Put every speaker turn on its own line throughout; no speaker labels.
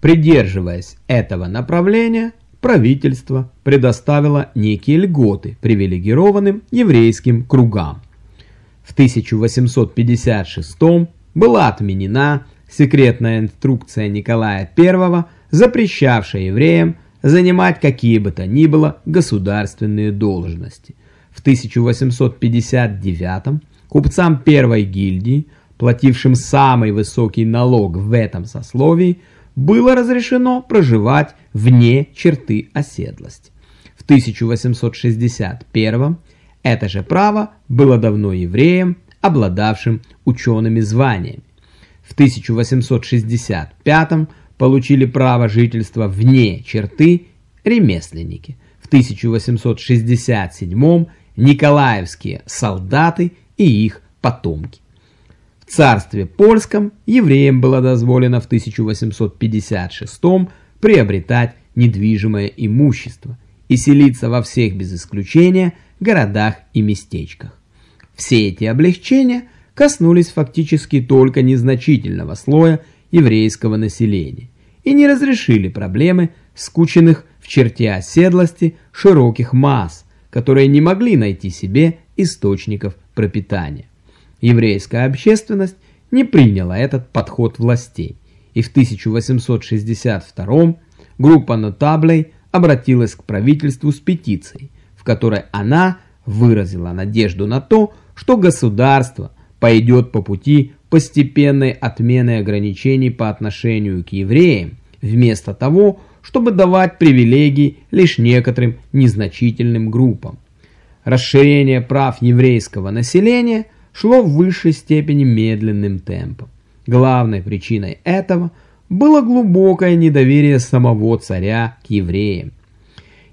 Придерживаясь этого направления, правительство предоставило некие льготы привилегированным еврейским кругам. В 1856 была отменена секретная инструкция Николая I, запрещавшая евреям занимать какие бы то ни было государственные должности. В 1859 купцам первой гильдии, платившим самый высокий налог в этом сословии, было разрешено проживать вне черты оседлости. В 1861 это же право было давно евреем, обладавшим учеными званиями. В 1865 получили право жительства вне черты ремесленники. В 1867 николаевские солдаты и их потомки. В царстве польском евреям было дозволено в 1856 приобретать недвижимое имущество и селиться во всех без исключения городах и местечках. Все эти облегчения коснулись фактически только незначительного слоя еврейского населения и не разрешили проблемы скученных в черте оседлости широких масс, которые не могли найти себе источников пропитания. Еврейская общественность не приняла этот подход властей, и в 1862 группа нотаблей обратилась к правительству с петицией, в которой она выразила надежду на то, что государство пойдет по пути постепенной отмены ограничений по отношению к евреям, вместо того, чтобы давать привилегии лишь некоторым незначительным группам. Расширение прав еврейского населения шло в высшей степени медленным темпом. Главной причиной этого было глубокое недоверие самого царя к евреям.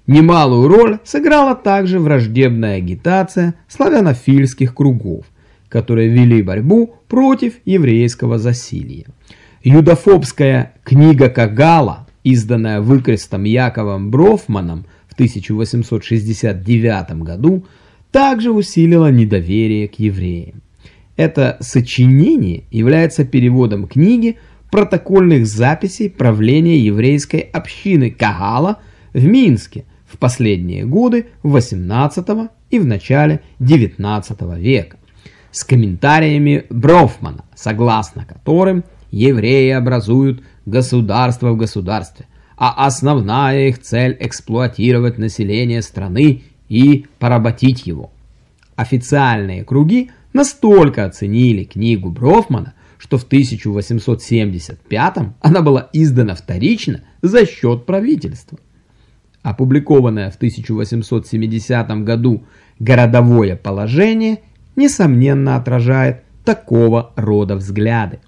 Немалую роль сыграла также враждебная агитация славянофильских кругов, которые вели борьбу против еврейского засилья. Юдофобская книга Кагала, изданная выкрестом Яковом Брофманом в 1869 году, также усилила недоверие к евреям. Это сочинение является переводом книги протокольных записей правления еврейской общины Кагала в Минске в последние годы 18 и в начале 19 века с комментариями Брофмана, согласно которым евреи образуют государство в государстве, а основная их цель – эксплуатировать население страны и поработить его. Официальные круги настолько оценили книгу Брофмана, что в 1875 она была издана вторично за счет правительства. Опубликованное в 1870 году «Городовое положение» несомненно отражает такого рода взгляды.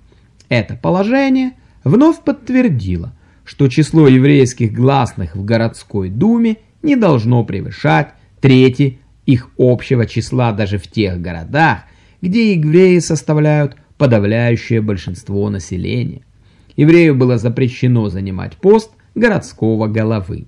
Это положение вновь подтвердило, что число еврейских гласных в городской думе не должно превышать трети их общего числа даже в тех городах, где евреи составляют подавляющее большинство населения. Еврею было запрещено занимать пост городского головы.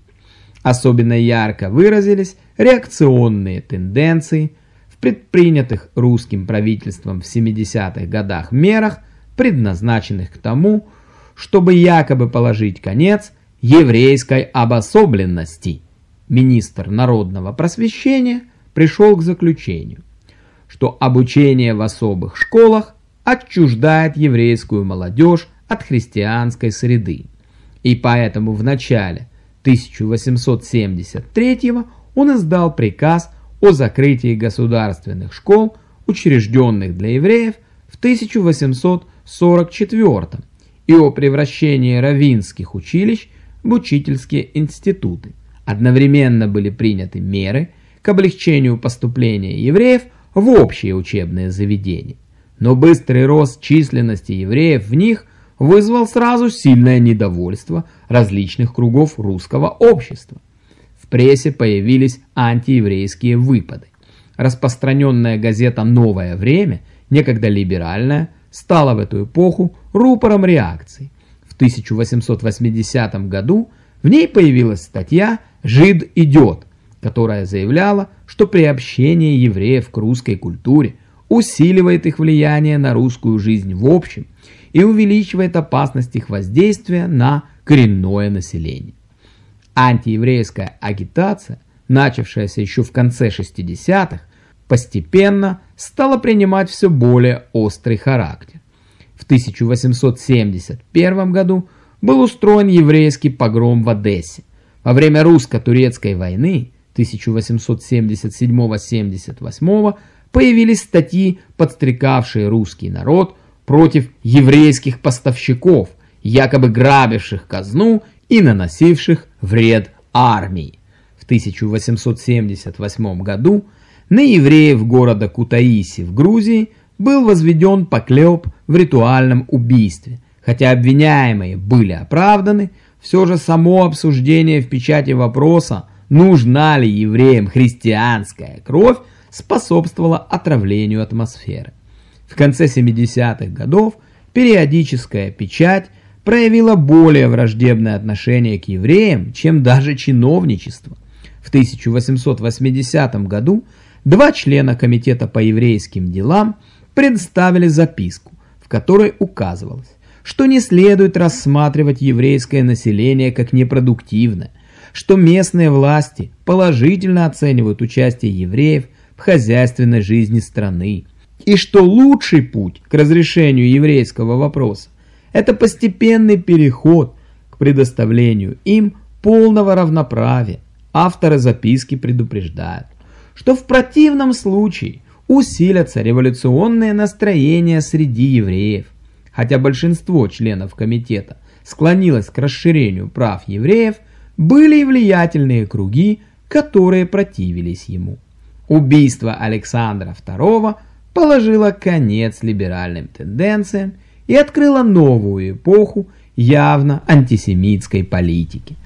Особенно ярко выразились реакционные тенденции в предпринятых русским правительством в 70-х годах мерах – предназначенных к тому, чтобы якобы положить конец еврейской обособленности. Министр народного просвещения пришел к заключению, что обучение в особых школах отчуждает еврейскую молодежь от христианской среды. И поэтому в начале 1873 он издал приказ о закрытии государственных школ, учрежденных для евреев в 1800 44 и о превращении равинских училищ в учительские институты. Одновременно были приняты меры к облегчению поступления евреев в общие учебные заведения. Но быстрый рост численности евреев в них вызвал сразу сильное недовольство различных кругов русского общества. В прессе появились антиеврейские выпады. Распространенная газета «Новое время», некогда либеральная, стала в эту эпоху рупором реакции. В 1880 году в ней появилась статья «Жид идет», которая заявляла, что приобщение евреев к русской культуре усиливает их влияние на русскую жизнь в общем и увеличивает опасность их воздействия на коренное население. Антиеврейская агитация, начавшаяся еще в конце 60-х, постепенно стала принимать все более острый характер. В 1871 году был устроен еврейский погром в Одессе. Во время русско-турецкой войны 1877-78 появились статьи, подстрекавшие русский народ против еврейских поставщиков, якобы грабивших казну и наносивших вред армии. В 1878 году на евреев города Кутаиси в Грузии был возведен поклеп в ритуальном убийстве. Хотя обвиняемые были оправданы, все же само обсуждение в печати вопроса, нужна ли евреям христианская кровь, способствовало отравлению атмосферы. В конце 70-х годов периодическая печать проявила более враждебное отношение к евреям, чем даже чиновничество. В 1880 году два члена Комитета по еврейским делам представили записку, в которой указывалось, что не следует рассматривать еврейское население как непродуктивное, что местные власти положительно оценивают участие евреев в хозяйственной жизни страны, и что лучший путь к разрешению еврейского вопроса – это постепенный переход к предоставлению им полного равноправия. Авторы записки предупреждают, что в противном случае усилятся революционные настроения среди евреев. Хотя большинство членов комитета склонилось к расширению прав евреев, были и влиятельные круги, которые противились ему. Убийство Александра II положило конец либеральным тенденциям и открыло новую эпоху явно антисемитской политики –